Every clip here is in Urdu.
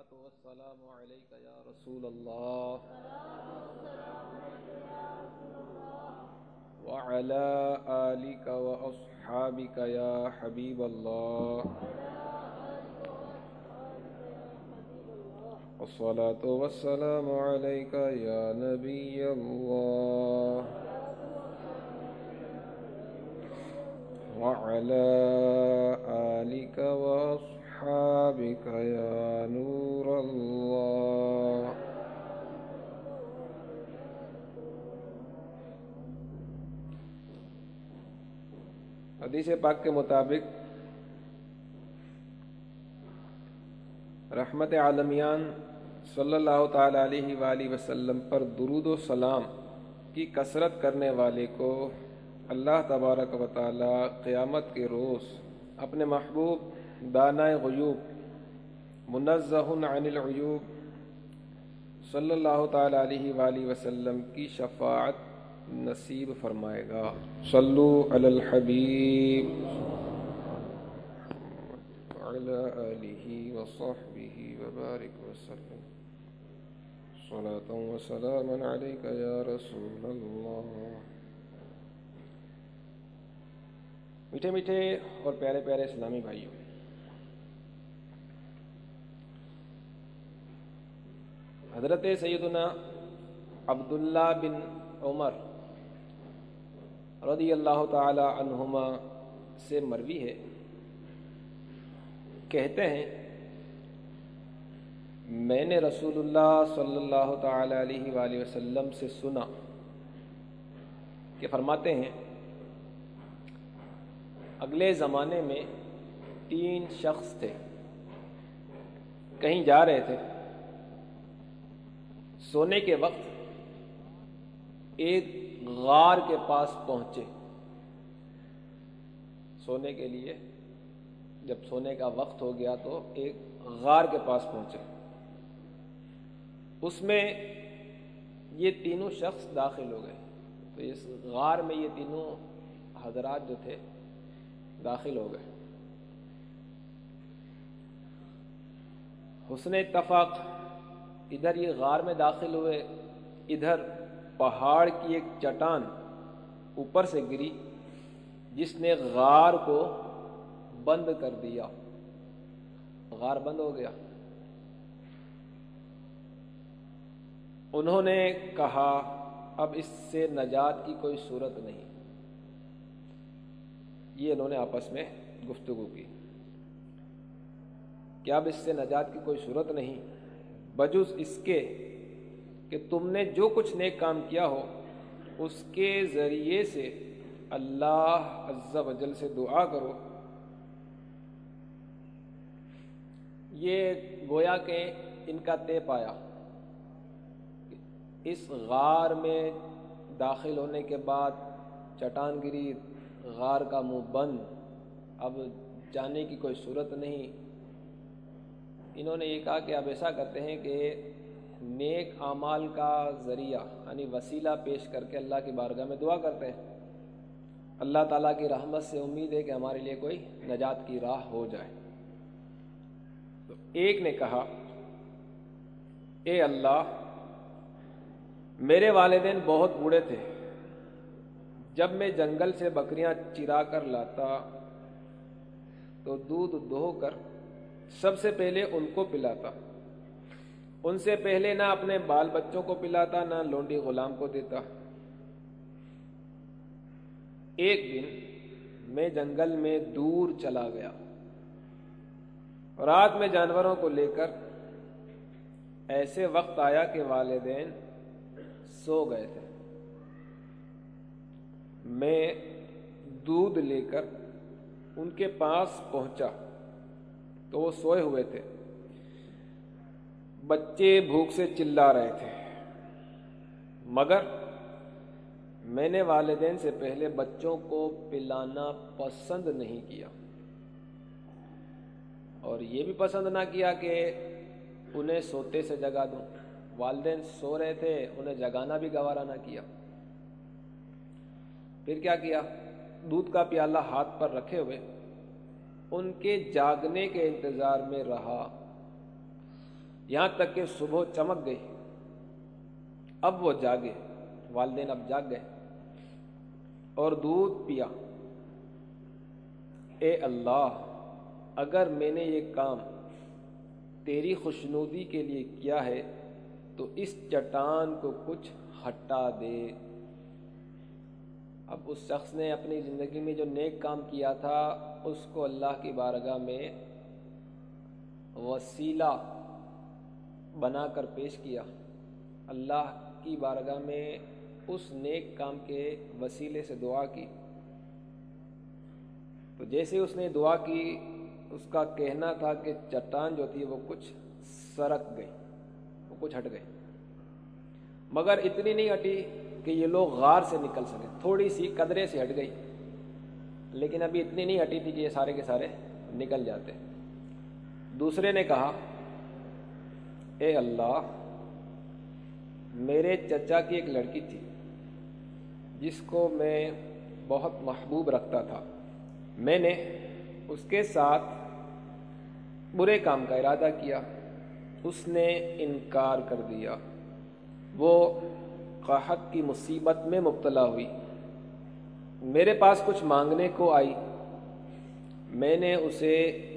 والصلاة والسلام عليك يا رسول الله. وعلى آلك وأصحابك يا حبيب الله. الصلاة والسلام عليك يا نبي الله. وعلى آلك وأصحابك يا نور الله. حدیث پاک کے مطابق رحمت عالمیان صلی اللہ تعالی علیہ وآلہ وسلم پر درود و سلام کی کثرت کرنے والے کو اللہ تبارک و تعالی قیامت کے روز اپنے محبوب دانائے غیوب منزہ عن العیوب صلی اللہ تعالی علیہ وآلہ وسلم کی شفاعت نصیب فرمائے گا۔ صلو علی الحبیب وعلى آله وصحبه وبارك وسلم۔ صلاة وسلاما عليك يا رسول الله میٹھے میٹھے اور پیارے پیارے اسلامی بھائیوں حضرت سیدنا عبداللہ بن عمر رضی اللہ تعالی عنہما سے مروی ہے۔ کہتے ہیں، میں نے رسول اللہ صلی اللہ تعالی علیہ وآلہ وسلم سے سنا کہ فرماتے ہیں، اگلے زمانے میں تین شخص تھے۔ کہیں جا رہے تھے۔ سونے کے وقت ایک غار کے پاس پہنچے۔ سونے کے لیے جب سونے کا وقت ہو گیا تو ایک غار کے پاس پہنچے۔ اس میں یہ تینوں شخص داخل ہو گئے۔ تو اس غار میں یہ تینوں حضرات جو تھے داخل ہو گئے۔ حسن اتفاق ادھر یہ غار میں داخل ہوئے، ادھر پہاڑ کی ایک چٹان اوپر سے گری، جس نے غار کو بند کر دیا۔ غار بند ہو گیا۔ انہوں نے کہا، اب اس سے نجات کی کوئی صورت نہیں۔ یہ انہوں نے آپس میں گفتگو کی۔ کہ اب اس سے نجات کی کوئی صورت نہیں؟ بجز اس کے کہ تم نے جو کچھ نیک کام کیا ہو، اس کے ذریعے سے اللہ عز و جل سے دعا کرو۔ یہ گویا کہ ان کا طے پایا۔ اس غار میں داخل ہونے کے بعد چٹان گری غار کا منہ بند، اب جانے کی کوئی صورت نہیں۔ انہوں نے یہ کہا کہ اب ایسا کرتے ہیں کہ نیک اعمال کا ذریعہ یعنی وسیلہ پیش کر کے اللہ کی بارگاہ میں دعا کرتے ہیں۔ اللہ تعالیٰ کی رحمت سے امید ہے کہ ہمارے لیے کوئی نجات کی راہ ہو جائے۔ تو ایک نے کہا، اے اللہ، میرے والدین بہت بوڑھے تھے۔ جب میں جنگل سے بکریاں چرا کر لاتا تو دودھ دہو کر سب سے پہلے ان کو پلاتا۔ ان سے پہلے نہ اپنے بال بچوں کو پلاتا، نہ لونڈی غلام کو دیتا۔ ایک دن میں جنگل میں دور چلا گیا۔ رات میں جانوروں کو لے کر ایسے وقت آیا کہ والدین سو گئے تھے۔ میں دودھ لے کر ان کے پاس پہنچا۔ تو وہ سوئے ہوئے تھے۔ بچے بھوک سے چلا رہے تھے۔ مگر میں نے والدین سے پہلے بچوں کو پلانا پسند نہیں کیا۔ اور یہ بھی پسند نہ کیا کہ انہیں سوتے سے جگا دوں۔ والدین سو رہے تھے، انہیں جگانا بھی گوارا نہ کیا۔ پھر کیا کیا؟ دودھ کا پیالہ ہاتھ پر رکھے ہوئے ان کے جاگنے کے انتظار میں رہا۔ یہاں تک کہ صبح چمک گئی۔ اب وہ جاگے۔ والدین اب جاگ گئے۔ اور دودھ پیا۔ اے اللہ، اگر میں نے یہ کام تیری خوشنودی کے لیے کیا ہے، تو اس چٹان کو کچھ ہٹا دے۔ اب اس شخص نے اپنی زندگی میں جو نیک کام کیا تھا اس کو اللہ کی بارگاہ میں وسیلہ بنا کر پیش کیا۔ اللہ کی بارگاہ میں اس نیک کام کے وسیلے سے دعا کی۔ تو جیسے اس نے دعا کی، اس کا کہنا تھا کہ چٹان جو تھی وہ کچھ سرک گئی، وہ کچھ ہٹ گئی۔ مگر اتنی نہیں ہٹی کہ یہ لوگ غار سے نکل سکے، تھوڑی سی قدرے سے ہٹ گئی۔ لیکن ابھی اتنی نہیں ہٹی تھی کہ یہ سارے کے سارے نکل جاتے۔ دوسرے نے کہا، اے اللہ، میرے چچا کی ایک لڑکی تھی، جس کو میں بہت محبوب رکھتا تھا۔ میں نے اس کے ساتھ برے کام کا ارادہ کیا، اس نے انکار کر دیا۔ وہ قحط کی مصیبت میں مبتلا ہوئی۔ میرے پاس کچھ مانگنے کو آئی۔ میں نے اسے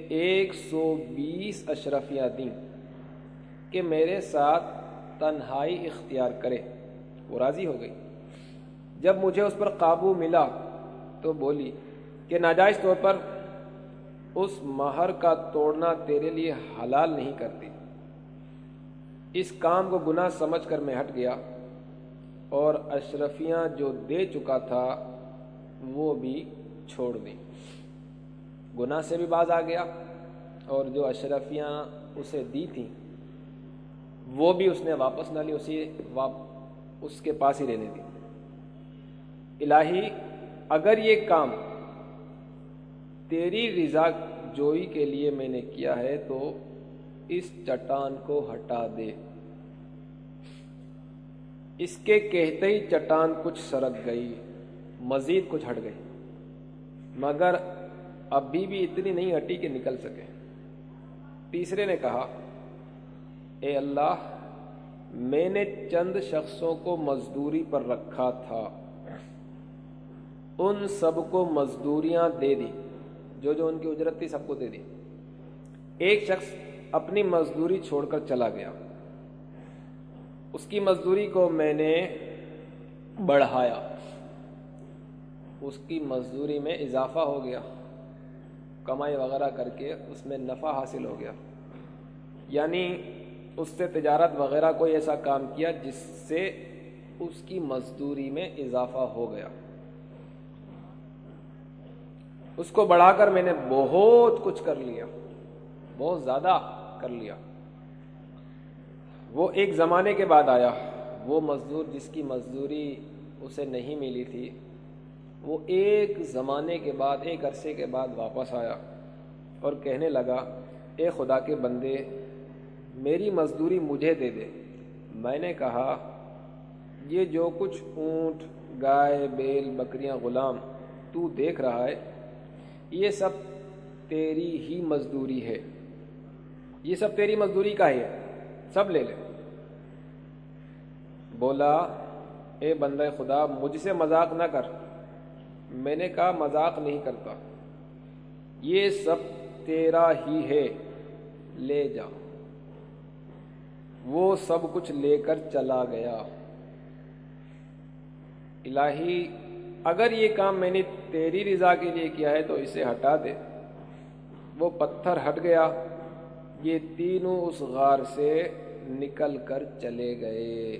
ایک سو بیس اشرفیاں دیں کہ میرے ساتھ تنہائی اختیار کرے۔ وہ راضی ہو گئی۔ جب مجھے اس پر قابو ملا تو بولی کہ ناجائز طور پر اس مہر کا توڑنا تیرے لیے حلال نہیں کرتی اس کام کو گناہ سمجھ کر میں ہٹ گیا اور اشرفیاں جو دے چکا تھا وہ بھی چھوڑ دیں۔ گناہ سے بھی باز آ گیا اور جو اشرفیاں اسے دی تھیں، وہ بھی اس نے واپس نہ لی، اسی اس کے پاس ہی رہنے دی۔ الہی، اگر یہ کام تیری رضا جوئی کے لیے میں نے کیا ہے تو اس چٹان کو ہٹا دے۔ اس کے کہتے ہی چٹان کچھ سرک گئی۔ مزید کچھ ہٹ گئی مگر ابھی بھی اتنی نہیں ہٹی کہ نکل سکے۔ تیسرے نے کہا، اے اللہ، میں نے چند شخصوں کو مزدوری پر رکھا تھا۔ ان سب کو مزدوریاں دے دی۔ جو جو ان کی اجرت تھی سب کو دے دی۔ ایک شخص اپنی مزدوری چھوڑ کر چلا گیا۔ اس کی مزدوری کو میں نے بڑھایا۔ اس کی مزدوری میں اضافہ ہو گیا، کمائی وغیرہ کر کے اس میں نفع حاصل ہو گیا۔ یعنی اس سے تجارت وغیرہ کوئی ایسا کام کیا جس سے اس کی مزدوری میں اضافہ ہو گیا۔ اس کو بڑھا کر میں نے بہت کچھ کر لیا، بہت زیادہ کر لیا۔ وہ ایک زمانے کے بعد آیا، وہ مزدور جس کی مزدوری اسے نہیں ملی تھی وہ ایک زمانے کے بعد، ایک عرصے کے بعد واپس آیا اور کہنے لگا، اے خدا کے بندے، میری مزدوری مجھے دے دے۔ میں نے کہا، یہ جو کچھ اونٹ، گائے، بیل، بکریاں، غلام تو دیکھ رہا ہے، یہ سب تیری ہی مزدوری ہے۔ یہ سب تیری مزدوری کا ہی ہے۔ سب لے لے۔ بولا، اے بندہ خدا، مجھ سے مذاق نہ کر۔ میں نے کہا مذاق نہیں کرتا۔ یہ سب تیرا ہی ہے۔ لے جا۔ وہ سب کچھ لے کر چلا گیا۔ الہی، اگر یہ کام میں نے تیری رضا کے لیے کیا ہے تو اسے ہٹا دے۔ وہ پتھر ہٹ گیا۔ یہ تینوں اس غار سے نکل کر چلے گئے۔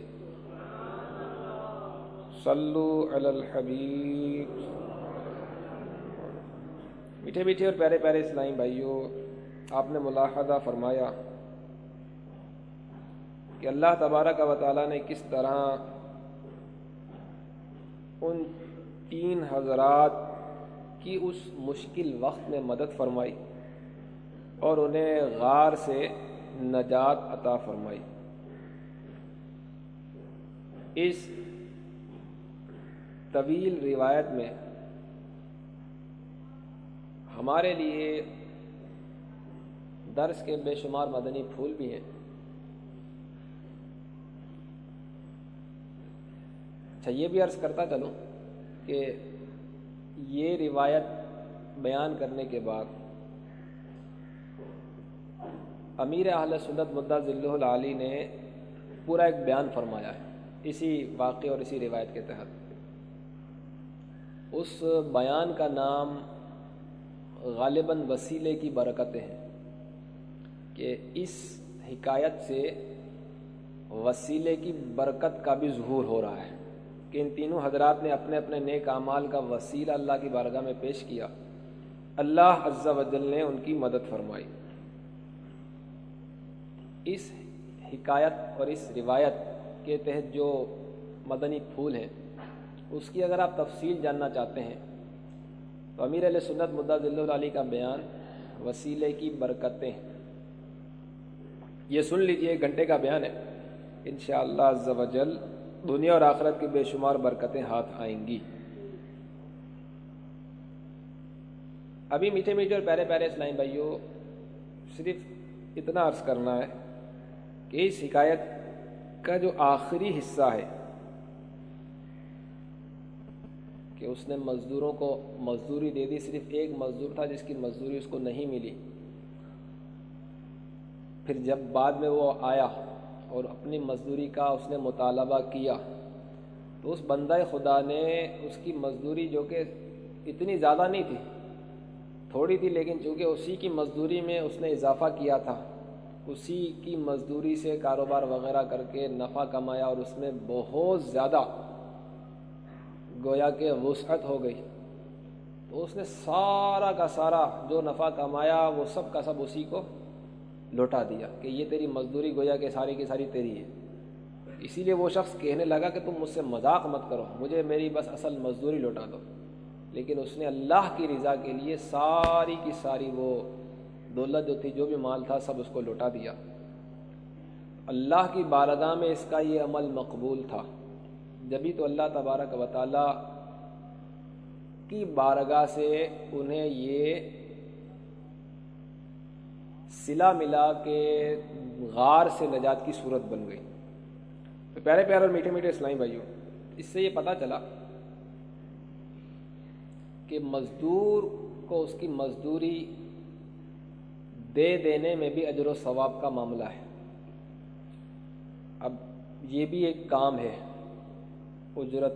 صلو علی الحبیب۔ میٹھے میٹھے اور پیارے پیارے اسلائی بھائیوں آپ نے ملاحظہ فرمایا کہ اللہ تبارک و تعالیٰ نے کس طرح ان تین حضرات کی اس مشکل وقت میں مدد فرمائی اور انہیں غار سے نجات عطا فرمائی۔ اس طویل روایت میں ہمارے لیے درس کے بے شمار مدنی پھول بھی ہیں۔ اچھا یہ بھی عرض کرتا چلوں کہ یہ روایت بیان کرنے کے بعد امیر اہل سنت مدعا ذلہ العلی نے پورا ایک بیان فرمایا ہے اسی واقعے اور اسی روایت کے تحت۔ اس بیان کا نام غالباً وسیلے کی برکتیں ہیں کہ اس حکایت سے وسیلے کی برکت کا بھی ظہور ہو رہا ہے کہ ان تینوں حضرات نے اپنے اپنے نیک اعمال کا وسیلہ اللہ کی بارگاہ میں پیش کیا۔ اللہ عز و جل نے ان کی مدد فرمائی۔ اس حکایت اور اس روایت کے تحت جو مدنی پھول ہیں، اس کی اگر آپ تفصیل جاننا چاہتے ہیں تو امیر علیہ سنت مدعا ذل علی کا بیان وسیلے کی برکتیں۔ یہ سن لیجیے، ایک گھنٹے کا بیان ہے۔ انشاءاللہ عز و جل دنیا اور آخرت کی بے شمار برکتیں ہاتھ آئیں گی۔ ابھی میٹھے میٹھے اور پیارے پیارے اسلام بھائیوں صرف اتنا عرض کرنا ہے کہ اس شکایت کا جو آخری حصہ ہے کہ اس نے مزدوروں کو مزدوری دے دی، صرف ایک مزدور تھا جس کی مزدوری اس کو نہیں ملی۔ پھر جب بعد میں وہ آیا اور اپنی مزدوری کا اس نے مطالبہ کیا، تو اس بندہ خدا نے اس کی مزدوری جو کہ اتنی زیادہ نہیں تھی، تھوڑی تھی، لیکن چونکہ اسی کی مزدوری میں اس نے اضافہ کیا تھا، اسی کی مزدوری سے کاروبار وغیرہ کر کے نفع کمایا اور اس میں بہت زیادہ گویا کہ وسعت ہو گئی۔ تو اس نے سارا کا سارا جو نفع کمایا، وہ سب کا سب اسی کو لوٹا دیا کہ یہ تیری مزدوری گویا کہ ساری کی ساری تیری ہے۔ اسی لیے وہ شخص کہنے لگا کہ تم مجھ سے مذاق مت کرو، مجھے میری بس اصل مزدوری لوٹا دو۔ لیکن اس نے اللہ کی رضا کے لیے ساری کی ساری وہ دولت جو تھی، جو بھی مال تھا، سب اس کو لوٹا دیا۔ اللہ کی بارگاہ میں اس کا یہ عمل مقبول تھا۔ جبھی تو اللہ تبارک و تعالی کی بارگاہ سے انہیں یہ سلا ملا کے غار سے نجات کی صورت بن گئی۔ تو پیارے پیارے اور میٹھے میٹھے اسلامی بھائیوں، اس سے یہ پتا چلا کہ مزدور کو اس کی مزدوری دے دینے میں بھی اجر و ثواب کا معاملہ ہے۔ اب یہ بھی ایک کام ہے۔ اجرت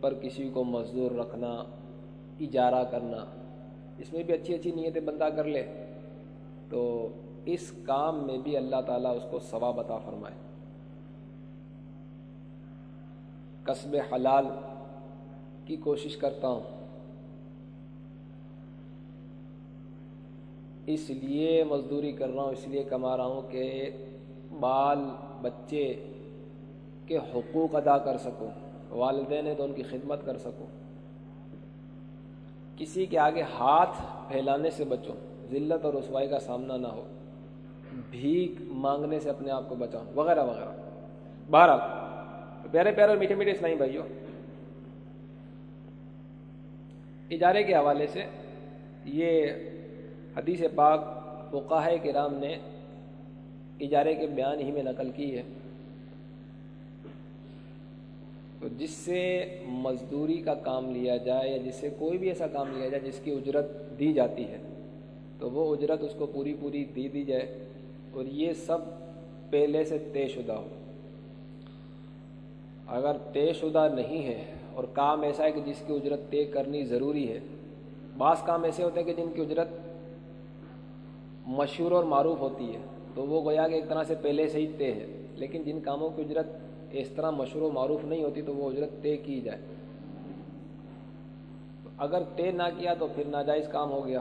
پر کسی کو مزدور رکھنا، اجارہ کرنا، اس میں بھی اچھی اچھی نیتیں بندہ کر لے، تو اس کام میں بھی اللہ تعالیٰ اس کو ثواب عطا فرمائے۔ قصب حلال کی کوشش کرتا ہوں۔ اس لیے مزدوری کر رہا ہوں، اس لیے کما رہا ہوں کہ بال بچے کے حقوق ادا کر سکوں۔ والدین تو ان کی خدمت کر سکوں۔ کسی کے آگے ہاتھ پھیلانے سے بچوں ذلت اور رسوائی کا سامنا نہ ہو۔ بھیک مانگنے سے اپنے آپ کو بچاؤں وغیرہ وغیرہ۔ بہرحال، پیارے پیارے اور میٹھے میٹھے اسلائی بھائیوں اجارے کے حوالے سے یہ حدیث پاک فقاہ کرام نے اجارے کے بیان ہی میں نقل کی ہے۔ تو جس سے مزدوری کا کام لیا جائے یا جس سے کوئی بھی ایسا کام لیا جائے جس کی اجرت دی جاتی ہے، تو وہ اجرت اس کو پوری پوری دی دی جائے اور یہ سب پہلے سے طے شدہ ہو۔ اگر طے شدہ نہیں ہے اور کام ایسا ہے کہ جس کی اجرت طے کرنی ضروری ہے، بعض کام ایسے ہوتے ہیں کہ جن کی اجرت مشہور اور معروف ہوتی ہے، تو وہ گویا کہ ایک طرح سے پہلے سے ہی طے ہے، لیکن جن کاموں کی اجرت اس طرح مشہور و معروف نہیں ہوتی تو وہ اجرت طے کی جائے۔ اگر طے نہ کیا تو پھر ناجائز کام ہو گیا۔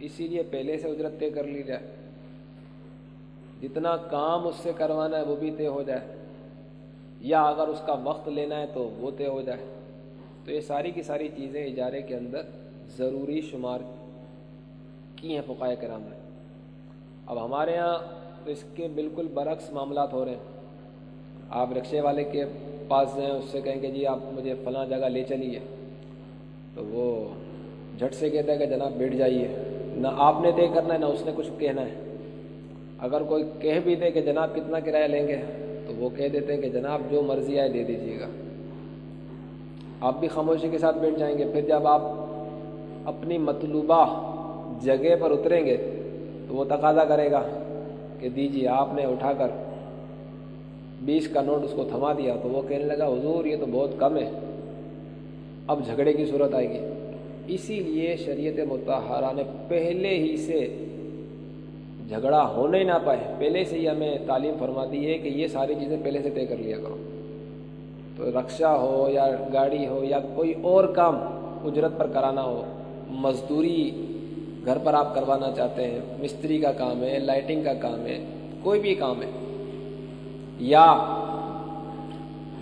اسی لیے پہلے سے اجرت طے کر لی جائے۔ جتنا کام اس سے کروانا ہے وہ بھی طے ہو جائے۔ یا اگر اس کا وقت لینا ہے تو وہ طے ہو جائے۔ تو یہ ساری کی ساری چیزیں اجارے کے اندر ضروری شمار کی ہیں فقائے کرام نے۔ اب ہمارے یہاں تو اس کے بالکل برعکس معاملات ہو رہے ہیں۔ آپ رکشے والے کے پاس جائیں، اس سے کہیں کہ جی آپ مجھے فلاں جگہ لے چلیے۔ تو وہ جھٹ سے کہتا ہے کہ جناب بیٹھ جائیے۔ نہ آپ نے طے کرنا ہے، نہ اس نے کچھ کہنا ہے۔ اگر کوئی کہہ بھی دے کہ جناب کتنا کرایہ لیں گے، تو وہ کہہ دیتے ہیں کہ جناب جو مرضی آئے دے دیجیے گا۔ آپ بھی خاموشی کے ساتھ بیٹھ جائیں گے۔ پھر جب آپ اپنی مطلوبہ جگہ پر اتریں گے، تو وہ تقاضا کرے گا کہ دیجیے، آپ نے اٹھا کر بیس کا نوٹ اس کو تھما دیا تو وہ کہنے لگا، حضور، یہ تو بہت کم ہے۔ اب جھگڑے کی صورت آئے گی۔ اسی لیے شریعت متحرہ نے پہلے ہی سے جھگڑا ہونے ہی نہ پائے۔ پہلے سے ہی ہمیں تعلیم فرما دی ہے کہ یہ ساری چیزیں پہلے سے طے کر لیا کرو۔ تو رکشا ہو یا گاڑی ہو یا کوئی اور کام اجرت پر کرانا ہو، مزدوری گھر پر آپ کروانا چاہتے ہیں، مستری کا کام ہے، لائٹنگ کا کام ہے، کوئی بھی کام ہے۔ یا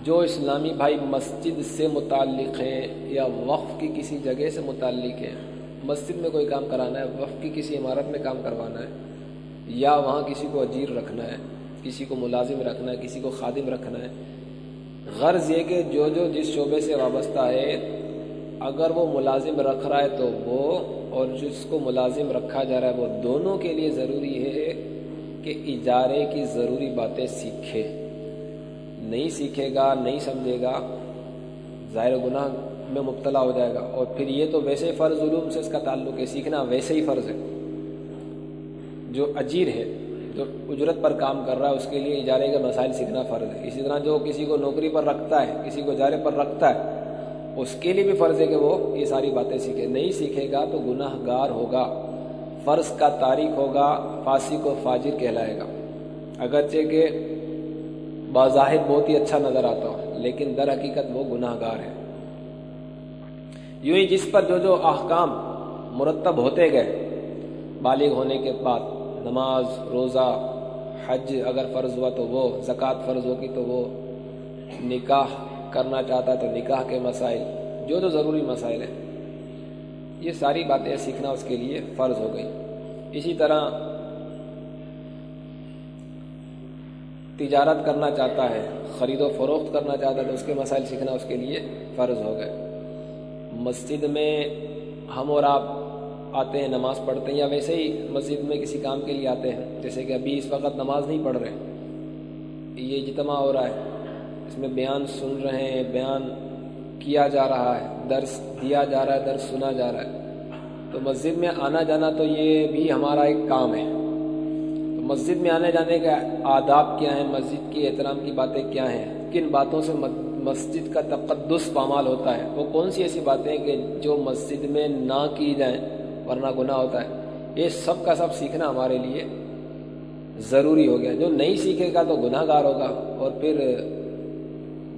جو اسلامی بھائی مسجد سے متعلق ہیں یا وقف کی کسی جگہ سے متعلق ہیں مسجد میں کوئی کام کرانا ہے، وقف کی کسی عمارت میں کام کروانا ہے، یا وہاں کسی کو اجیر رکھنا ہے، کسی کو ملازم رکھنا ہے، کسی کو خادم رکھنا ہے، غرض یہ کہ جو جو جس شعبے سے وابستہ ہے، اگر وہ ملازم رکھ رہا ہے تو وہ اور جس کو ملازم رکھا جا رہا ہے وہ دونوں کے لیے ضروری ہے کہ اجارے کی ضروری باتیں سیکھے۔ نہیں سیکھے گا، نہیں سمجھے گا، ظاہر گناہ میں مبتلا ہو جائے گا۔ اور پھر یہ تو ویسے فرض علوم سے اس کا تعلق ہے، سیکھنا ویسے ہی فرض ہے۔ جو اجیر ہے، جو اجرت پر کام کر رہا ہے، اس کے لیے اجارے کے مسائل سیکھنا فرض ہے۔ اسی طرح جو کسی کو نوکری پر رکھتا ہے، کسی کو اجارے پر رکھتا ہے، اس کے لیے بھی فرض ہے کہ وہ یہ ساری باتیں سیکھے۔ نہیں سیکھے گا تو گناہ گار ہوگا۔ فرض کا تاریخ ہوگا فاسی کو فاجر کہلائے گا۔ اگرچہ کہ بظاہر بہت ہی اچھا نظر آتا ہو، لیکن در حقیقت وہ گناہ گار ہے۔ یوں ہی جس پر جو جو احکام مرتب ہوتے گئے، بالغ ہونے کے بعد نماز، روزہ، حج اگر فرض ہوا تو وہ، زکوٰۃ فرض ہوگی تو وہ، نکاح کرنا چاہتا تو نکاح کے مسائل، جو جو ضروری مسائل ہیں۔ یہ ساری باتیں سیکھنا اس کے لیے فرض ہو گئی۔ اسی طرح تجارت کرنا چاہتا ہے، خرید و فروخت کرنا چاہتا ہے، تو اس کے مسائل سیکھنا اس کے لیے فرض ہو گئے۔ مسجد میں ہم اور آپ آتے ہیں، نماز پڑھتے ہیں، یا ویسے ہی مسجد میں کسی کام کے لیے آتے ہیں۔ جیسے کہ ابھی اس وقت نماز نہیں پڑھ رہے۔ یہ اجتماع ہو رہا ہے۔ اس میں بیان سن رہے ہیں، بیان کیا جا رہا ہے، درس دیا جا رہا ہے، درس سنا جا رہا ہے۔ تو مسجد میں آنا جانا تو یہ بھی ہمارا ایک کام ہے۔ تو مسجد میں آنے جانے کے آداب کیا ہیں مسجد کی احترام کی باتیں کیا ہیں؟ کن باتوں سے مسجد کا تقدس پامال ہوتا ہے؟ وہ کون سی ایسی باتیں کہ جو مسجد میں نہ کی جائیں ورنہ گناہ ہوتا ہے؟ یہ سب کا سب سیکھنا ہمارے لیے ضروری ہو گیا۔ جو نہیں سیکھے گا تو گناہ گار ہوگا اور پھر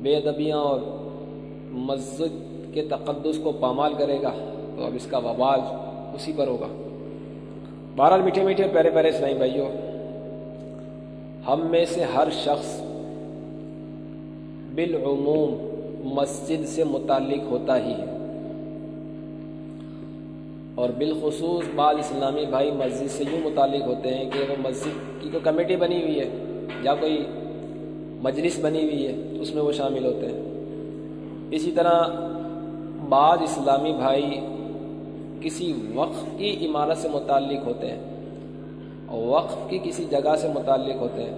بے ادبیاں اور مسجد کے تقدس کو پامال کرے گا تو اب اس کا وبال اسی پر ہوگا۔ بہرحال میٹھے میٹھے پیرے پیرے سنائی بھائیو، ہم میں سے ہر شخص بالعموم مسجد سے متعلق ہوتا ہی ہے۔ اور بالخصوص بال اسلامی بھائی مسجد سے یوں متعلق ہوتے ہیں کہ وہ مسجد کی کوئی کمیٹی بنی ہوئی ہے یا کوئی مجلس بنی ہوئی ہے اس میں وہ شامل ہوتے ہیں۔ اسی طرح بعض اسلامی بھائی کسی وقف کی عمارت سے متعلق ہوتے ہیں اور وقف کی کسی جگہ سے متعلق ہوتے ہیں۔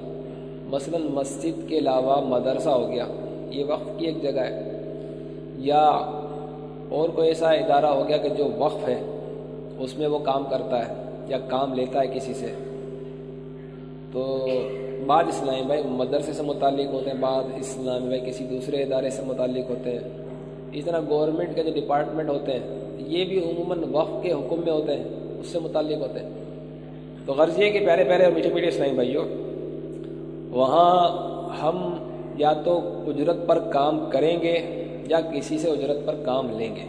مثلا مسجد کے علاوہ مدرسہ ہو گیا، یہ وقف کی ایک جگہ ہے۔ یا اور کوئی ایسا ادارہ ہو گیا کہ جو وقف ہے، اس میں وہ کام کرتا ہے یا کام لیتا ہے کسی سے۔ تو بعض اسلامی بھائی مدرسے سے متعلق ہوتے ہیں بعض اسلامی بھائی کسی دوسرے ادارے سے متعلق ہوتے ہیں۔ اس طرح گورنمنٹ کے جو ڈپارٹمنٹ ہوتے ہیں، یہ بھی عموماً وقف کے حکم میں ہوتے ہیں، اس سے متعلق ہوتے ہیں۔ تو غرض یہ کہ پیارے پیارے اور میٹھے میٹھے اسلامی بھائیوں، وہاں ہم یا تو اجرت پر کام کریں گے یا کسی سے اجرت پر کام لیں گے۔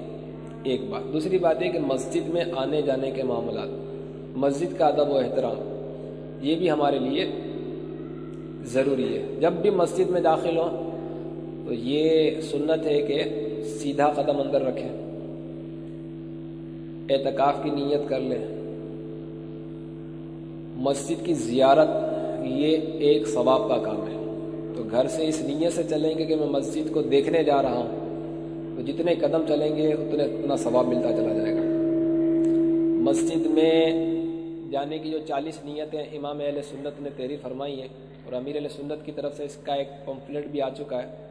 ایک بات۔ دوسری بات یہ کہ مسجد میں آنے جانے کے معاملات، مسجد کا ادب و احترام، یہ بھی ہمارے لیے ضروری ہے۔ جب بھی مسجد میں داخل ہوں تو یہ سنت ہے کہ سیدھا قدم اندر رکھیں۔ اعتکاف کی نیت کر لیں۔ مسجد کی زیارت یہ ایک ثواب کا کام ہے۔ تو گھر سے اس نیت سے چلیں گے کہ میں مسجد کو دیکھنے جا رہا ہوں۔ تو جتنے قدم چلیں گے، اتنے اتنا ثواب ملتا چلا جائے گا۔ مسجد میں جانے کی جو چالیس نیتیں امام اہل سنت نے تحریر فرمائی ہیں اور امیر علیہ سنت کی طرف سے اس کا ایک پمفلٹ بھی آ چکا ہے۔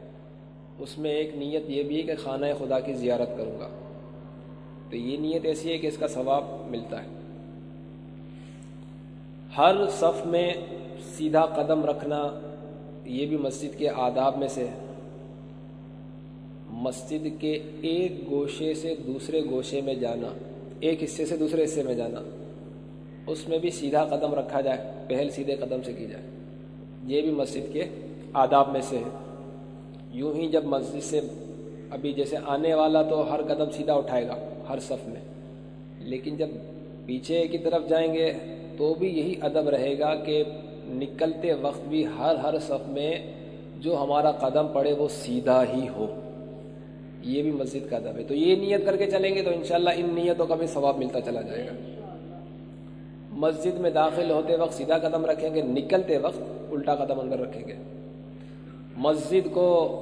اس میں ایک نیت یہ بھی ہے کہ خانہ خدا کی زیارت کروں گا۔ تو یہ نیت ایسی ہے کہ اس کا ثواب ملتا ہے۔ ہر صف میں سیدھا قدم رکھنا یہ بھی مسجد کے آداب میں سے ہے۔ مسجد کے ایک گوشے سے دوسرے گوشے میں جانا، ایک حصے سے دوسرے حصے میں جانا، اس میں بھی سیدھا قدم رکھا جائے، پہل سیدھے قدم سے کی جائے۔ یہ بھی مسجد کے آداب میں سے ہے۔ یوں ہی جب مسجد سے ابھی جیسے آنے والا تو ہر قدم سیدھا اٹھائے گا، ہر صف میں۔ لیکن جب پیچھے کی طرف جائیں گے تو بھی یہی ادب رہے گا کہ نکلتے وقت بھی ہر ہر صف میں جو ہمارا قدم پڑے وہ سیدھا ہی ہو۔ یہ بھی مسجد کا ادب ہے۔ تو یہ نیت کر کے چلیں گے تو انشاءاللہ ان نیتوں کا بھی ثواب ملتا چلا جائے گا۔ مسجد میں داخل ہوتے وقت، سیدھا قدم رکھیں گے، نکلتے وقت الٹا قدم اندر رکھیں گے۔ مسجد کو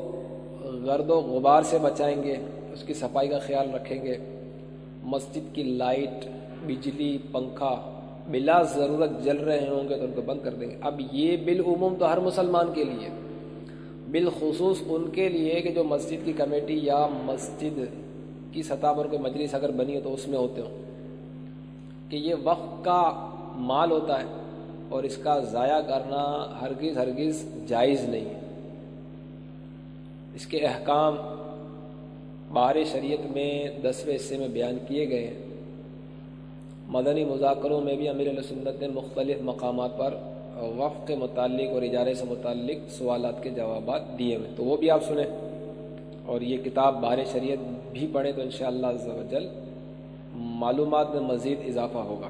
گرد و غبار سے بچائیں گے، اس کی صفائی کا خیال رکھیں گے۔ مسجد کی لائٹ، بجلی، پنکھا بلا ضرورت جل رہے ہوں گے تو ان کو بند کر دیں گے۔ اب یہ بالعموم تو ہر مسلمان کے لیے۔ بالخصوص ان کے لیے کہ جو مسجد کی کمیٹی یا مسجد کی سطح پر کوئی مجلس اگر بنی ہو تو اس میں ہوتے ہوں۔ کہ یہ وقت کا مال ہوتا ہے اور اس کا ضائع کرنا ہرگز ہرگز جائز نہیں ہے۔ اس کے احکام بار شریعت میں دسویں حصے میں بیان کیے گئے ہیں۔ مدنی مذاکروں میں بھی امیر علیہ سنت نے مختلف مقامات پر وقف کے متعلق اور اجارے سے متعلق سوالات کے جوابات دیے ہوئے تو وہ بھی آپ سنیں اور یہ کتاب بار شریعت بھی پڑھیں تو انشاءاللہ شاء اللہ معلومات میں مزید اضافہ ہوگا۔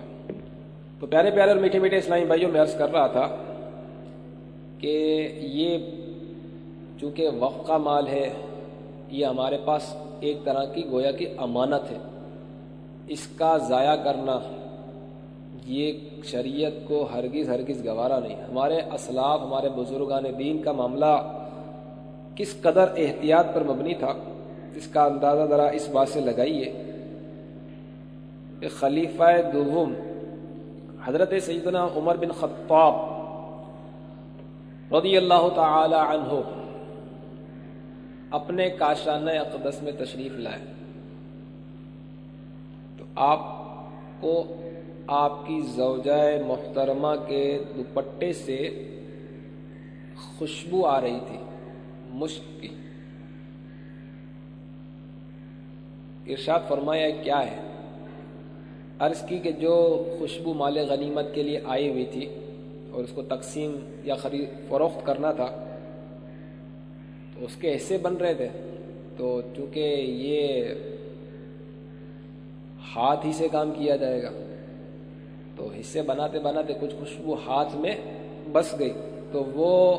تو پیارے پیارے اور میٹھے میٹھے اسلامی بھائیوں، میں عرض کر رہا تھا کہ یہ چونکہ وقف کا مال ہے، یہ ہمارے پاس ایک طرح کی گویا کی امانت ہے۔ اس کا ضائع کرنا یہ شریعت کو ہرگز ہرگز گوارا نہیں۔ ہمارے اسلاف، ہمارے بزرگان دین کا معاملہ کس قدر احتیاط پر مبنی تھا، اس کا اندازہ ذرا اس بات سے لگائیے کہ خلیفہ دوم حضرت سیدنا عمر بن خطاب رضی اللہ تعالی عنہ اپنے کاشانہ اقدس میں تشریف لائے۔ تو آپ کو آپ کی زوجہ محترمہ کے دوپٹے سے خوشبو آ رہی تھی، مشک کی۔ ارشاد فرمایا، کیا ہے؟ عرض کی کہ جو خوشبو مال غنیمت کے لیے آئی ہوئی تھی اور اس کو تقسیم یا خرید فروخت کرنا تھا، تو اس کے حصے بن رہے تھے۔ تو چونکہ یہ ہاتھ ہی سے کام کیا جائے گا، تو حصے بناتے بناتے کچھ خوشبو ہاتھ میں بس گئی۔ تو وہ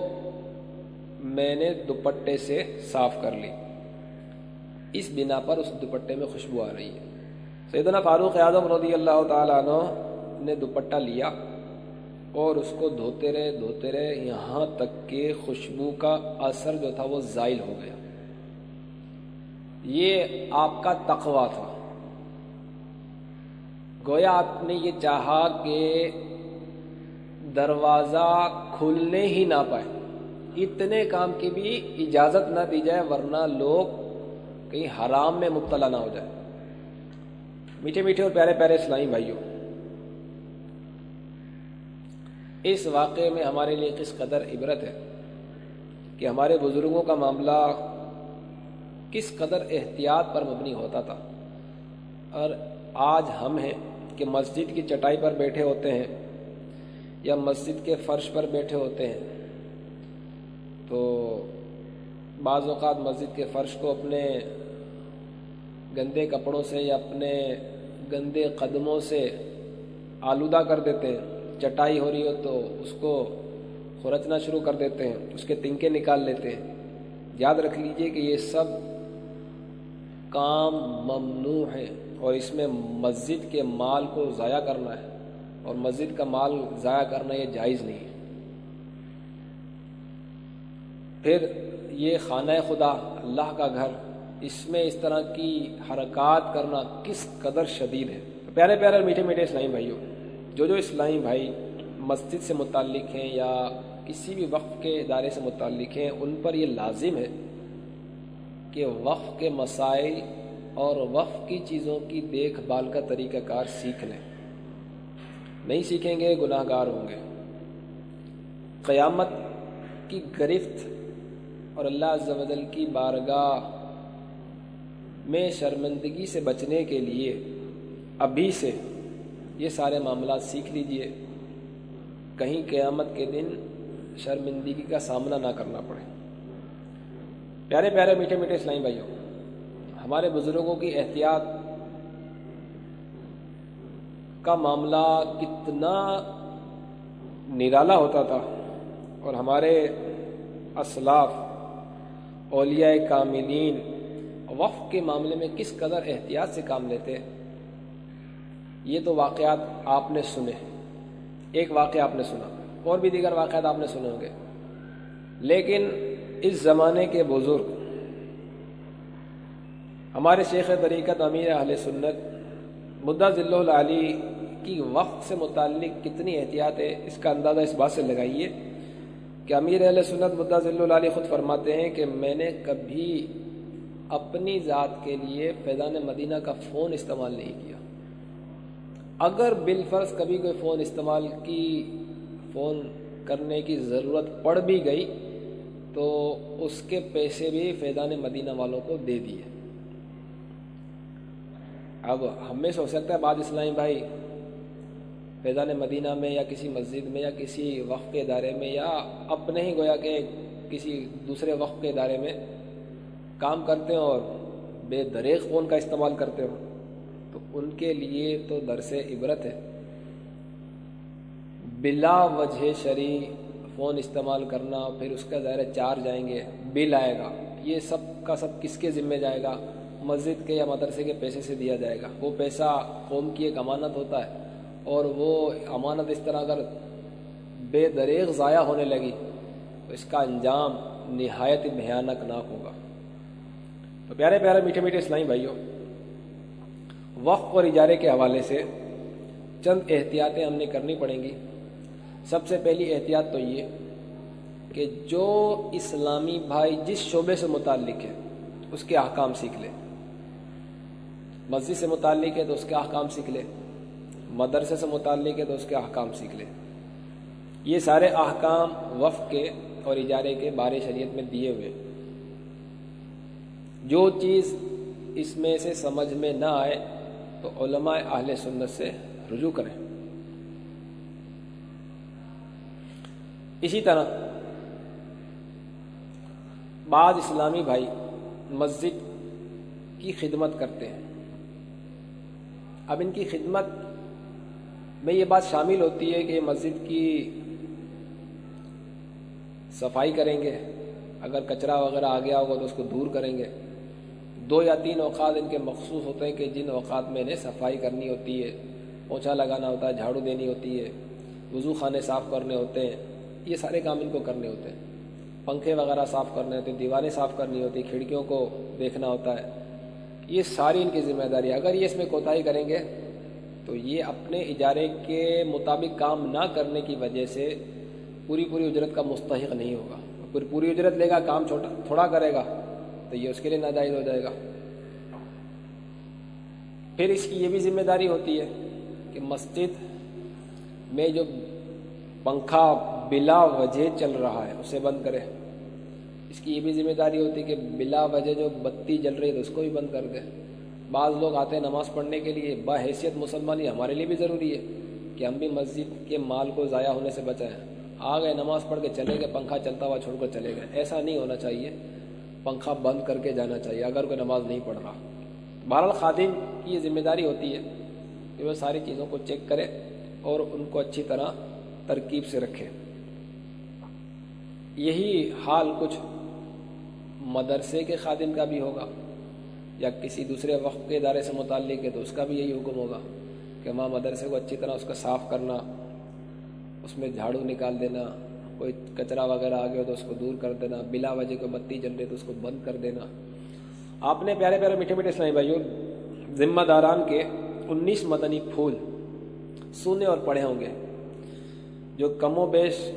میں نے دوپٹے سے صاف کر لی۔ اس بنا پر اس دوپٹے میں خوشبو آ رہی ہے۔ سیدنا فاروق اعظم رضی اللہ تعالیٰ عنہ نے دوپٹہ لیا اور اس کو دھوتے رہے دھوتے رہے، یہاں تک کہ خوشبو کا اثر جو تھا وہ زائل ہو گیا۔ یہ آپ کا تقوی تھا۔ گویا آپ نے یہ چاہا کہ دروازہ کھلنے ہی نہ پائے۔ اتنے کام کی بھی اجازت نہ دی جائے، ورنہ لوگ کہیں حرام میں مبتلا نہ ہو جائے۔ میٹھے میٹھے اور پیارے پیارے اسلامی بھائیوں، اس واقعے میں ہمارے لیے کس قدر عبرت ہے کہ ہمارے بزرگوں کا معاملہ کس قدر احتیاط پر مبنی ہوتا تھا؟ اور آج ہم ہیں کہ مسجد کی چٹائی پر بیٹھے ہوتے ہیں یا مسجد کے فرش پر بیٹھے ہوتے ہیں، تو بعض اوقات مسجد کے فرش کو اپنے گندے کپڑوں سے یا اپنے گندے قدموں سے آلودہ کر دیتے ہیں۔ چٹائی ہو رہی ہو تو اس کو خورچنا شروع کر دیتے ہیں۔ اس کے تنکے نکال لیتے ہیں۔ یاد رکھ لیجیے کہ یہ سب کام ممنوع ہے اور اس میں مسجد کے مال کو ضائع کرنا ہے۔ اور مسجد کا مال ضائع کرنا یہ جائز نہیں ہے۔ پھر یہ خانہ خدا، اللہ کا گھر اس میں اس طرح کی حرکات کرنا کس قدر شدید ہے؟ پیارے پیارے میٹھے میٹھے اسلامی بھائیوں، جو جو اسلامی بھائی مسجد سے متعلق ہیں یا کسی بھی وقت کے ادارے سے متعلق ہیں، ان پر یہ لازم ہے کہ وقف کے مسائل اور وقف کی چیزوں کی دیکھ بھال کا طریقہ کار سیکھ لیں۔ نہیں سیکھیں گے گناہ گار ہوں گے۔ قیامت کی گرفت اور اللہ عز و جل کی بارگاہ میں شرمندگی سے بچنے کے لیے ابھی سے یہ سارے معاملات سیکھ لیجیے۔ کہیں قیامت کے دن شرمندگی کا سامنا نہ کرنا پڑے۔ پیارے پیارے میٹھے میٹھے اسلائی بھائیوں، ہمارے بزرگوں کی احتیاط کا معاملہ کتنا نرالا ہوتا تھا اور ہمارے اسلاف، اولیاء کاملین وقف کے معاملے میں کس قدر احتیاط سے کام لیتے یہ تو واقعات آپ نے سنے ایک واقعہ آپ نے سنا۔ اور بھی دیگر واقعات آپ نے سنے ہوں گے۔ لیکن اس زمانے کے بزرگ، ہمارے شیخ طریقت امیر اہل سنت مدعا ذل العلی کی وقت سے متعلق کتنی احتیاط ہے، اس کا اندازہ اس بات سے لگائیے کہ امیر اہل سنت مدعا ذل العلی خود فرماتے ہیں کہ میں نے کبھی اپنی ذات کے لیے فیضان مدینہ کا فون استعمال نہیں کیا۔ اگر بالفرض کبھی کوئی فون استعمال کی، فون کرنے کی ضرورت پڑ بھی گئی، تو اس کے پیسے بھی فیضان مدینہ والوں کو دے دیے۔ اب ہمیں سے ہو سکتا ہے بعض اسلامی بھائی فیضان مدینہ میں یا کسی مسجد میں یا کسی وقف کے ادارے میں یا اپنے ہی گویا کہ کسی دوسرے وقف کے ادارے میں کام کرتے ہوں اور بے دریغ فون کا استعمال کرتے ہوں تو ان کے لیے تو درس عبرت ہے۔ بلا وجہ شرع فون استعمال کرنا، پھر اس کا ظاہر چار جائیں گے، بل آئے گا۔ یہ سب کا سب کس کے ذمہ جائے گا؟ مسجد کے یا مدرسے کے پیسے سے دیا جائے گا۔ وہ پیسہ قوم کی ایک امانت ہوتا ہے، اور وہ امانت اس طرح اگر بے دریغ ضائع ہونے لگی، تو اس کا انجام نہایت بھیانک ناک ہوگا۔ تو پیارے پیارے میٹھے میٹھے اسلامی بھائیوں وقف اور اجارے کے حوالے سے چند احتیاطیں ہم نے کرنی پڑیں گی۔ سب سے پہلی احتیاط تو یہ کہ جو اسلامی بھائی جس شعبے سے متعلق ہے، اس کے احکام سیکھ لے۔ مسجد سے متعلق ہے تو اس کے احکام سیکھ لے، مدرسے سے متعلق ہے تو اس کے احکام سیکھ لے۔ یہ سارے احکام وقف کے اور اجارے کے بار شریعت میں دیے ہوئے۔ جو چیز اس میں سے سمجھ میں نہ آئے تو علماء اہل سنت سے رجوع کریں۔ اسی طرح بعض اسلامی بھائی مسجد کی خدمت کرتے ہیں۔ اب ان کی خدمت میں یہ بات شامل ہوتی ہے کہ مسجد کی صفائی کریں گے، اگر کچرا وغیرہ آ گیا ہوگا تو اس کو دور کریں گے۔ دو یا تین اوقات ان کے مخصوص ہوتے ہیں کہ جن اوقات میں انہیں صفائی کرنی ہوتی ہے، پوچھا لگانا ہوتا ہے، جھاڑو دینی ہوتی ہے، وضو خانے صاف کرنے ہوتے ہیں، یہ سارے کام ان کو کرنے ہوتے ہیں۔ پنکھے وغیرہ صاف کرنے ہوتے ہیں، دیواریں صاف کرنی ہوتی ہیں، کھڑکیوں کو دیکھنا ہوتا ہے۔ یہ ساری ان کی ذمہ داری ہے۔ اگر یہ اس میں کوتاہی کریں گے، تو یہ اپنے اجارے کے مطابق کام نہ کرنے کی وجہ سے پوری پوری اجرت کا مستحق نہیں ہوگا۔ پھر پوری اجرت لے گا، کام چھوٹا، تھوڑا کرے گا۔ تو یہ اس کے لیے ناجائز ہو جائے گا۔ پھر اس کی یہ بھی ذمہ داری ہوتی ہے کہ مسجد میں جو پنکھا بلا وجہ چل رہا ہے، اسے بند کرے۔ اس کی یہ بھی ذمہ داری ہوتی ہے کہ بلا وجہ جو بتی جل رہی ہے تو اس کو بھی بند کر دے۔ بعض لوگ آتے ہیں نماز پڑھنے کے لیے بحیثیت مسلمان یہ ہمارے لیے بھی ضروری ہے کہ ہم بھی مسجد کے مال کو ضائع ہونے سے بچائیں۔ آ گئے نماز پڑھ کے چلے گئے، پنکھا چلتا ہوا چھوڑ کر چلے گئے۔ ایسا نہیں ہونا چاہیے۔ پنکھا بند کر کے جانا چاہیے، اگر کوئی نماز نہیں پڑھ رہا۔ بہرحال خادم کی یہ ذمہ داری ہوتی ہے کہ وہ ساری چیزوں کو چیک کرے اور ان کو اچھی طرح ترکیب سے رکھے۔ یہی حال کچھ مدرسے کے خادم کا بھی ہوگا یا کسی دوسرے وقت کے ادارے سے متعلق ہے تو اس کا بھی یہی حکم ہوگا کہ ماں مدرسے کو اچھی طرح اس کا صاف کرنا، اس میں جھاڑو نکال دینا کوئی کچرا وغیرہ آ گیا تو اس کو دور کر دینا، بلا وجہ کو بتی جل رہی تو اس کو بند کر دینا۔ آپ نے پیارے پیارے میٹھے میٹھے اسلامی بھائیوں، ذمہ داران کے انیس مدنی پھول سنے اور پڑھے ہوں گے، جو کم و بیش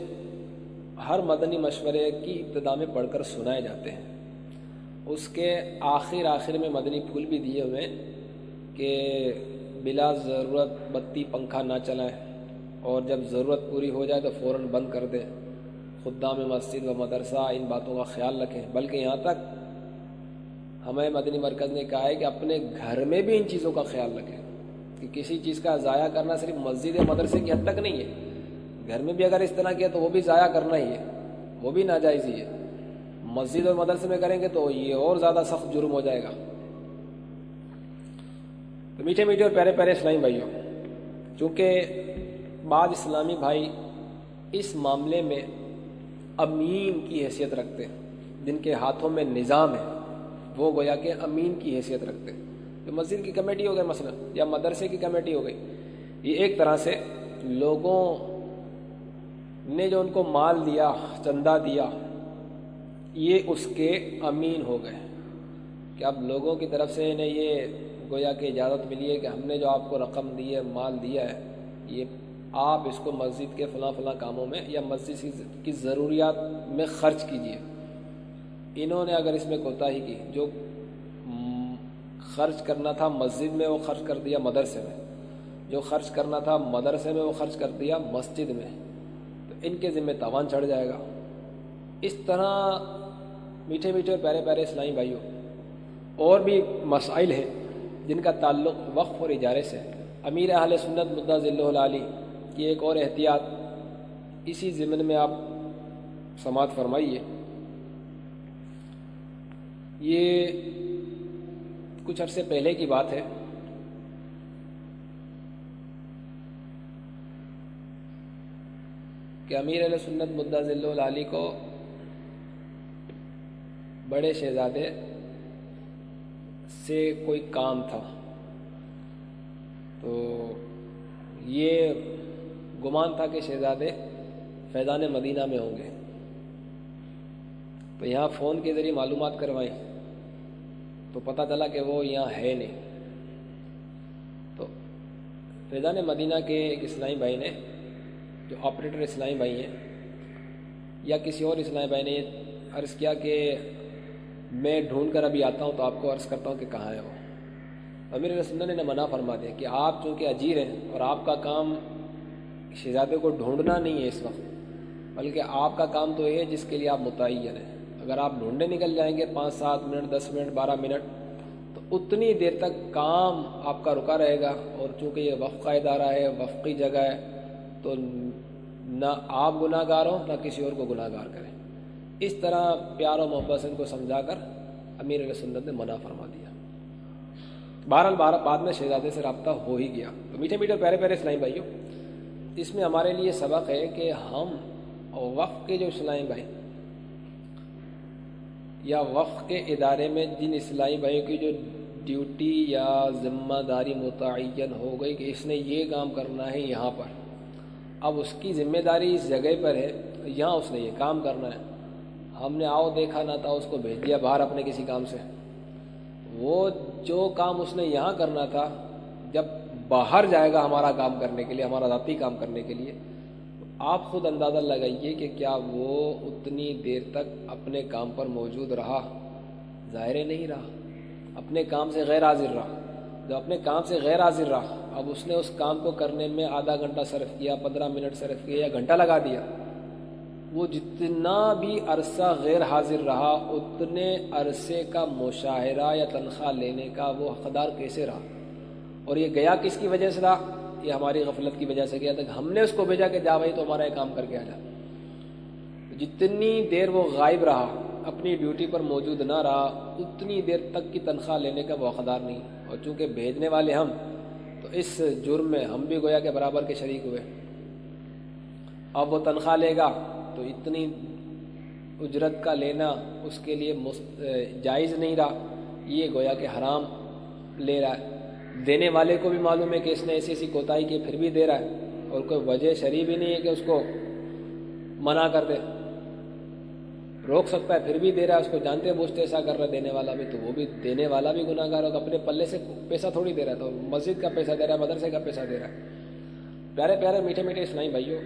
ہر مدنی مشورے کی ابتدا میں پڑھ کر سنائے جاتے ہیں۔ اس کے آخر آخر میں مدنی پھول بھی دیے ہوئے کہ بلا ضرورت بتی پنکھا نہ چلائیں اور جب ضرورت پوری ہو جائے تو فوراً بند کر دیں۔ خدام مسجد و مدرسہ ان باتوں کا خیال رکھیں۔ بلکہ یہاں تک ہمیں مدنی مرکز نے کہا ہے کہ اپنے گھر میں بھی ان چیزوں کا خیال رکھیں۔ کہ کسی چیز کا ضائع کرنا صرف مسجد یا مدرسے کی حد تک نہیں ہے۔ گھر میں بھی اگر اس طرح کیا تو وہ بھی ضائع کرنا ہی ہے۔ وہ بھی ناجائز ہی ہے۔ مسجد اور مدرسے میں کریں گے تو یہ اور زیادہ سخت جرم ہو جائے گا۔ تو میٹھے میٹھے اور پیارے پیارے اسلامی بھائیوں، چونکہ بعض اسلامی بھائی اس معاملے میں امین کی حیثیت رکھتے ہیں۔ جن کے ہاتھوں میں نظام ہے، وہ گویا کہ امین کی حیثیت رکھتے ہیں۔ تو مسجد کی کمیٹی ہو گئی مثلا، یا مدرسے کی کمیٹی ہو گئی، یہ ایک طرح سے لوگوں نے جو ان کو مال دیا، چندہ دیا، یہ اس کے امین ہو گئے۔ کہ اب لوگوں کی طرف سے انہیں یہ گویا کہ اجازت ملی ہے کہ ہم نے جو آپ کو رقم دی ہے، مال دیا ہے، یہ آپ اس کو مسجد کے فلاں فلاں کاموں میں یا مسجد کی ضروریات میں خرچ کیجیے انہوں نے اگر اس میں کوتاہی کی، جو خرچ کرنا تھا مسجد میں وہ خرچ کر دیا مدرسے میں۔ جو خرچ کرنا تھا مدرسے میں وہ خرچ کر دیا مسجد میں۔ تو ان کے ذمہ تاوان چڑھ جائے گا۔ اس طرح میٹھے میٹھے اور پیارے پیارے اسلامی بھائیوں، اور بھی مسائل ہیں جن کا تعلق وقف اور اجارے سے۔ امیر اہل سنت مدعا ذلہ علی کی ایک اور احتیاط اسی ضمن میں آپ سماعت فرمائیے۔ یہ کچھ عرصے پہلے کی بات ہے۔ کہ امیر علیہ سنت مدعا ذل علی کو بڑے شہزادے سے کوئی کام تھا۔ تو یہ گمان تھا کہ شہزادے فیضان مدینہ میں ہوں گے۔ تو یہاں فون کے ذریعے معلومات کروائیں۔ تو پتہ چلا کہ وہ یہاں ہے نہیں۔ تو فیضان مدینہ کے ایک اسلامی بھائی نے، جو آپریٹر اسلامی بھائی ہیں، یا کسی اور اسلامی بھائی نے یہ عرض کیا کہ میں ڈھونڈ کر ابھی آتا ہوں تو آپ کو عرض کرتا ہوں کہ کہاں ہے وہ۔ امیر رسول نے منع فرما دیا کہ آپ چونکہ اجیر ہیں اور آپ کا کام شہزادے کو ڈھونڈنا نہیں ہے اس وقت، بلکہ آپ کا کام تو یہ ہے جس کے لیے آپ متعین ہیں۔ اگر آپ ڈھونڈنے نکل جائیں گے پانچ، سات منٹ، دس منٹ، بارہ منٹ، تو اتنی دیر تک کام آپ کا رکا رہے گا۔ اور چونکہ یہ وفق کا ادارہ ہے وفقی جگہ ہے، تو نہ آپ گناہ گار ہوں، نہ کسی اور کو گناہ گار کریں۔ اس طرح پیار و محبت سے ان کو سمجھا کر امیر علیہ سنت نے منع فرما دیا۔ بہرحال بارہ بعد میں شہزادے سے رابطہ ہو ہی گیا۔ تو میٹھے میٹھے پیارے پیارے اسلامی بھائیوں اس میں ہمارے لیے سبق ہے کہ ہم وقف کے جو اسلامی بھائی یا وقف کے ادارے میں جن اسلامی بھائیوں کی جو ڈیوٹی یا ذمہ داری متعین ہو گئی کہ اس نے یہ کام کرنا ہے یہاں پر، اب اس کی ذمہ داری اس جگہ پر ہے، یہاں اس نے یہ کام کرنا ہے۔ ہم نے آؤ دیکھا نہ تھا، اس کو بھیج دیا باہر اپنے کسی کام سے۔ وہ جو کام اس نے یہاں کرنا تھا، جب باہر جائے گا ہمارا کام کرنے کے لیے، ہمارا ذاتی کام کرنے کے لیے آپ خود اندازہ لگائیے کہ کیا وہ اتنی دیر تک اپنے کام پر موجود رہا؟ ظاہر نہیں رہا۔ اپنے کام سے غیر حاضر رہا۔ جب اپنے کام سے غیر حاضر رہا، اب اس نے اس کام کو کرنے میں آدھا گھنٹہ صرف کیا، پندرہ منٹ صرف کیا یا گھنٹہ لگا دیا۔ وہ جتنا بھی عرصہ غیر حاضر رہا، اتنے عرصے کا مشاہرہ یا تنخواہ لینے کا وہ حقدار کیسے رہا؟ اور یہ گیا کس کی وجہ سے رہا یہ ہماری غفلت کی وجہ سے گیا تھا ہم نے اس کو بھیجا کہ جا بھائی تو ہمارا یہ کام کر کے آ جا۔ جتنی دیر وہ غائب رہا، اپنی ڈیوٹی پر موجود نہ رہا، اتنی دیر تک کی تنخواہ لینے کا وہ حقدار نہیں۔ اور چونکہ بھیجنے والے ہم، تو اس جرم میں ہم بھی گویا کے برابر کے شریک ہوئے۔ اب وہ تنخواہ لے گا، تو اتنی اجرت کا لینا اس کے لیے جائز نہیں رہا۔ یہ گویا کہ حرام لے رہا ہے۔ دینے والے کو بھی معلوم ہے کہ اس نے ایسی ایسی کوتاہی کی، پھر بھی دے رہا ہے۔ اور کوئی وجہ شریح بھی نہیں ہے کہ اس کو منع کر دے۔ روک سکتا ہے، پھر بھی دے رہا ہے، اس کو جانتے بوجھتے ایسا کر رہا ہے، دینے والا بھی۔ تو وہ بھی دینے والا بھی گناہ گار ہوگا اپنے پلے سے پیسہ تھوڑی دے رہا ہے۔ تو مسجد کا پیسہ دے رہا ہے، مدرسے کا پیسہ دے رہا ہے۔ پیارے پیارے میٹھے میٹھے اسلائی بھائیوں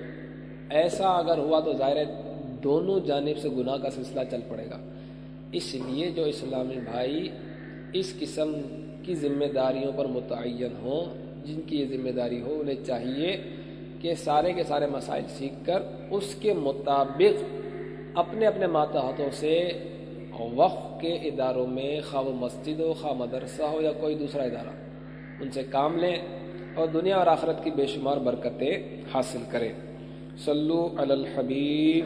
ایسا اگر ہوا تو ظاہر ہے دونوں جانب سے گناہ کا سلسلہ چل پڑے گا۔ اس لیے جو اسلامی بھائی اس قسم کی ذمہ داریوں پر متعین ہوں، جن کی یہ ذمہ داری ہو، انہیں چاہیے کہ سارے کے سارے مسائل سیکھ کر اس کے مطابق اپنے اپنے ماتحتوں سے وقف کے اداروں میں خواہ و مسجد ہو، خواہ مدرسہ ہو یا کوئی دوسرا ادارہ ان سے کام لیں اور دنیا اور آخرت کی بے شمار برکتیں حاصل کریں۔ صلو علی الحبیب۔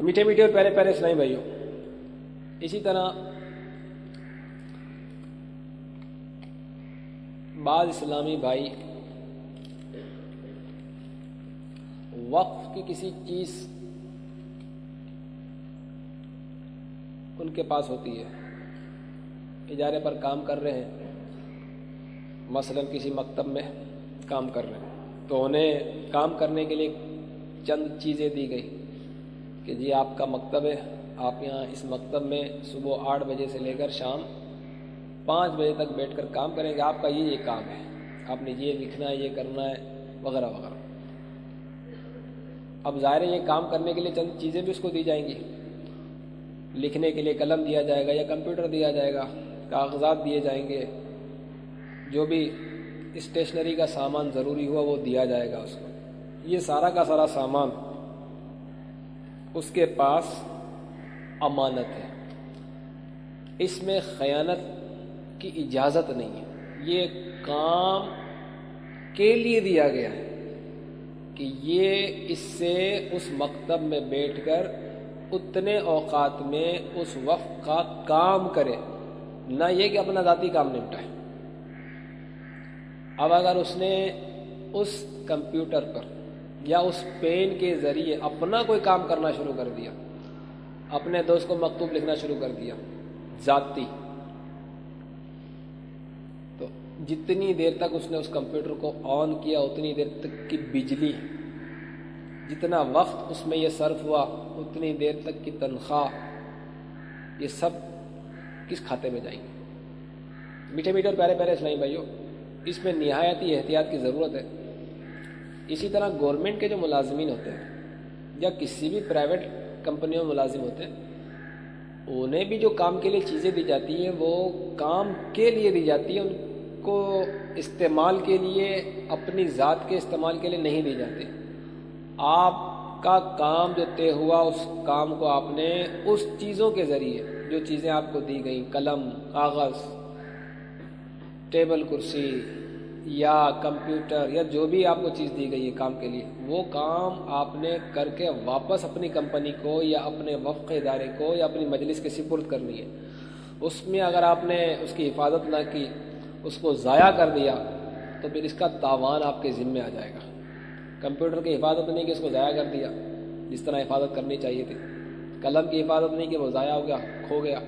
میٹھے میٹھے اور پہلے پہلے سنائی بھائیوں اسی طرح بعض اسلامی بھائی وقف کی کسی چیز ان کے پاس ہوتی ہے، ادارے پر کام کر رہے ہیں، مثلا کسی مکتب میں کام کر رہے ہیں۔ تو انہیں کام کرنے کے لیے چند چیزیں دی گئی۔ کہ جی آپ کا مکتب ہے، آپ یہاں اس مکتب میں صبح آٹھ بجے سے لے کر شام پانچ بجے تک بیٹھ کر کام کریں گے۔ آپ کا یہ یہ کام ہے۔ آپ نے یہ لکھنا ہے، یہ کرنا ہے، وغیرہ وغیرہ۔ اب ظاہر ہے یہ کام کرنے کے لیے چند چیزیں بھی اس کو دی جائیں گی۔ لکھنے کے لیے قلم دیا جائے گا یا کمپیوٹر دیا جائے گا، کاغذات دیے جائیں گے۔ جو بھی اسٹیشنری کا سامان ضروری ہوا وہ دیا جائے گا اس کو۔ یہ سارا کا سارا سامان اس کے پاس امانت ہے۔ اس میں خیانت کی اجازت نہیں ہے۔ یہ کام کے لیے دیا گیا ہے کہ یہ اس سے اس مکتب میں بیٹھ کر اتنے اوقات میں اس وقت کا کام کرے۔ نہ یہ کہ اپنا ذاتی کام نمٹائے۔ اب اگر اس نے اس کمپیوٹر پر یا اس پین کے ذریعے اپنا کوئی کام کرنا شروع کر دیا۔ اپنے دوست کو مکتوب لکھنا شروع کر دیا۔ ذاتی۔ تو جتنی دیر تک اس نے اس کمپیوٹر کو آن کیا، اتنی دیر تک کی بجلی۔ جتنا وقت اس میں یہ صرف ہوا، اتنی دیر تک کی تنخواہ۔ یہ سب کس کھاتے میں جائیں گے میٹھے میٹھے اور پیارے پیارے اسلائی بھائیوں اس میں نہایت ہی احتیاط کی ضرورت ہے۔ اسی طرح گورنمنٹ کے جو ملازمین ہوتے ہیں یا کسی بھی پرائیویٹ کمپنیوں میں ملازم ہوتے ہیں، انہیں بھی جو کام کے لیے چیزیں دی جاتی ہیں، وہ کام کے لیے دی جاتی ہیں، ان کو استعمال کے لیے، اپنی ذات کے استعمال کے لیے نہیں دی جاتی۔ آپ کا کام جو طے ہوا، اس کام کو آپ نے اس چیزوں کے ذریعے، جو چیزیں آپ کو دی گئیں، قلم، کاغذ، ٹیبل، کرسی یا کمپیوٹر یا جو بھی آپ کو چیز دی گئی ہے کام کے لیے، وہ کام آپ نے کر کے واپس اپنی کمپنی کو یا اپنے وفق ادارے کو یا اپنی مجلس کے سپرد کرنی ہے۔ اس میں اگر آپ نے اس کی حفاظت نہ کی، اس کو ضائع کر دیا، تو پھر اس کا تاوان آپ کے ذمے آ جائے گا۔ کمپیوٹر کی حفاظت نہیں کہ اس کو ضائع کر دیا، جس طرح حفاظت کرنی چاہیے تھی۔ قلم کی حفاظت نہیں کہ وہ ضائع ہو گیا، کھو گیا،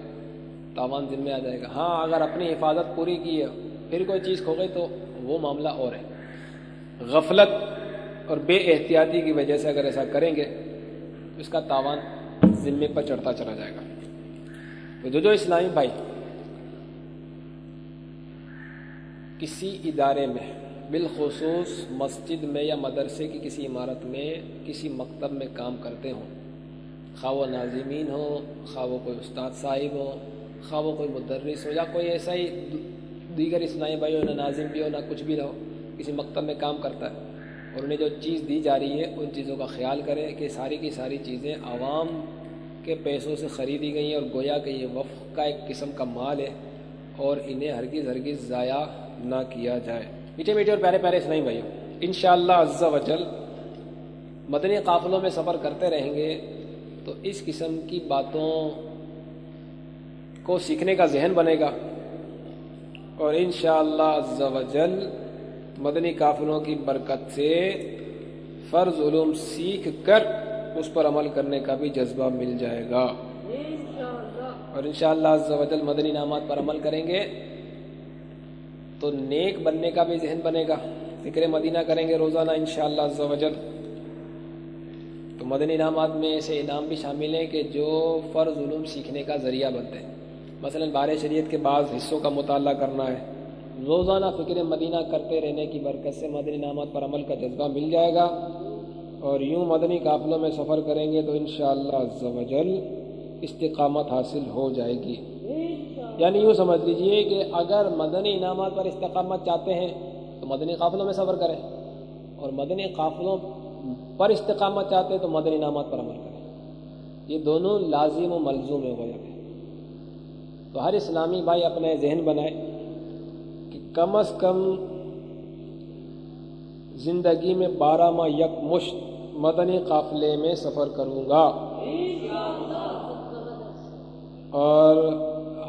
تاوان ذمے آ جائے گا۔ ہاں اگر اپنی حفاظت پوری کی ہے، پھر کوئی چیز کھو گئی تو وہ معاملہ اور ہے۔ غفلت اور بے احتیاطی کی وجہ سے اگر ایسا کریں گے، تو اس کا تاوان ذمے پر چڑھتا چلا جائے گا۔ تو جو جو اسلامی بھائی کسی ادارے میں، بالخصوص مسجد میں یا مدرسے کی کسی عمارت میں، کسی مکتب میں کام کرتے ہوں، خواہ و ناظمین ہوں، خواہ وہ کوئی استاد صاحب ہو خواہ وہ کوئی مدرس ہو یا کوئی ایسا ہی دیگر اسلامی بھائی ہو نہ ناظم بھی ہو، نہ کچھ بھی نہ ہو، کسی مکتب میں کام کرتا ہے اور انہیں جو چیز دی جا رہی ہے، ان چیزوں کا خیال کریں کہ ساری کی ساری چیزیں عوام کے پیسوں سے خریدی گئی ہیں اور گویا کہ یہ وفق کا ایک قسم کا مال ہے اور انہیں ہرگز ہرگز ضائع نہ کیا جائے۔ میٹھے میٹھے اور پیارے پیارے اسلامی بھائیوں ان شاء اللہ عز و جل مدنی قافلوں میں سفر کرتے رہیں گے تو اس قسم کی باتوں کو سیکھنے کا ذہن بنے گا۔ اور انشاءاللہ عز و مدنی قافلوں کی برکت سے فرض علوم سیکھ کر اس پر عمل کرنے کا بھی جذبہ مل جائے گا۔ اور انشاءاللہ عز و جل مدنی نامات پر عمل کریں گے تو نیک بننے کا بھی ذہن بنے گا۔ فکر مدینہ کریں گے روزانہ انشاءاللہ عز و جل۔ تو مدنی انعامات میں ایسے انعام بھی شامل ہیں کہ جو فرض علوم سیکھنے کا ذریعہ بنتے ہیں۔ مثلا بار شریعت کے بعض حصوں کا مطالعہ کرنا ہے۔ روزانہ فکر مدینہ کرتے رہنے کی برکت سے مدنی نامات پر عمل کا جذبہ مل جائے گا۔ اور یوں مدنی قافلوں میں سفر کریں گے تو انشاءاللہ عز و جل استقامت حاصل ہو جائے گی۔ یعنی یوں سمجھ لیجیے کہ اگر مدنی انعامات پر استقامت چاہتے ہیں تو مدنی قافلوں میں سفر کریں۔ اور مدنی قافلوں پر استقامت چاہتے ہیں تو مدنی انعامات پر عمل کریں۔ یہ دونوں لازم و ملزوم ہو جاتے ہیں۔ تو ہر اسلامی بھائی اپنے ذہن بنائے کہ کم از کم زندگی میں بارہ ماہ یک مشت مدنی قافلے میں سفر کروں گا۔ اور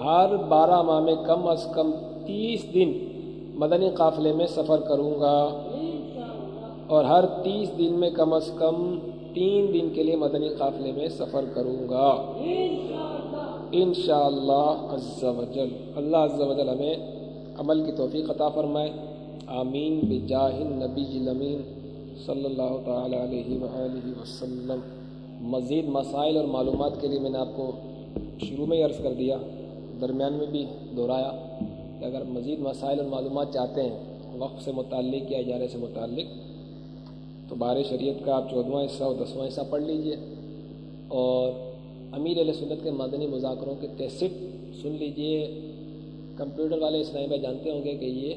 ہر بارہ ماہ میں کم از کم تیس دن مدنی قافلے میں سفر کروں گا۔ اور ہر تیس دن میں کم از کم تین دن کے لیے مدنی قافلے میں سفر کروں گا۔ انشاءاللہ عز و اللہ عز و جل ہمیں عمل کی توفیق عطا فرمائے۔ آمین۔ بجاہ النبی الامین صلی اللہ تعالی علیہ وآلہ وسلم۔ مزید مسائل اور معلومات کے لیے میں نے آپ کو شروع میں ہی عرض کر دیا، درمیان میں بھی دہرایا کہ اگر مزید مسائل اور معلومات چاہتے ہیں، وقف سے متعلق یا اجارے سے متعلق، تو بار شریعت کا آپ چودھواں حصہ اور دسواں حصہ پڑھ لیجیے۔ اور امیر علیہ سنت کے مدنی مذاکروں کے کیسٹ سن لیجیے، کمپیوٹر والے اسلامی بھائی جانتے ہوں گے کہ یہ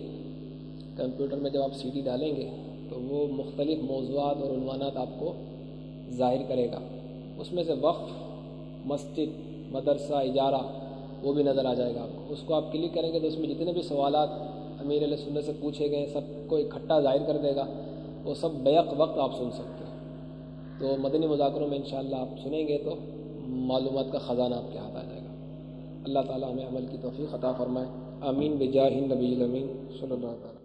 کمپیوٹر میں جب آپ سی ڈی ڈالیں گے تو وہ مختلف موضوعات اور عنوانات آپ کو ظاہر کرے گا۔ اس میں سے وقف، مسجد، مدرسہ، اجارہ، وہ بھی نظر آ جائے گا آپ کو۔ اس کو آپ کلک کریں گے تو اس میں جتنے بھی سوالات امیر علیہ سنت سے پوچھے گئے، سب کو اکٹھا ظاہر کر دے گا۔ وہ سب بیک وقت آپ سن سکتے ہیں۔ تو مدنی مذاکروں میں انشاءاللہ آپ سنیں گے تو معلومات کا خزانہ آپ کے ہاتھ آ جائے گا۔ اللہ تعالیٰ ہمیں عمل کی توفیق عطا فرمائے۔ آمین۔ بجاہ نبی الامین صلی اللہ تعالیٰ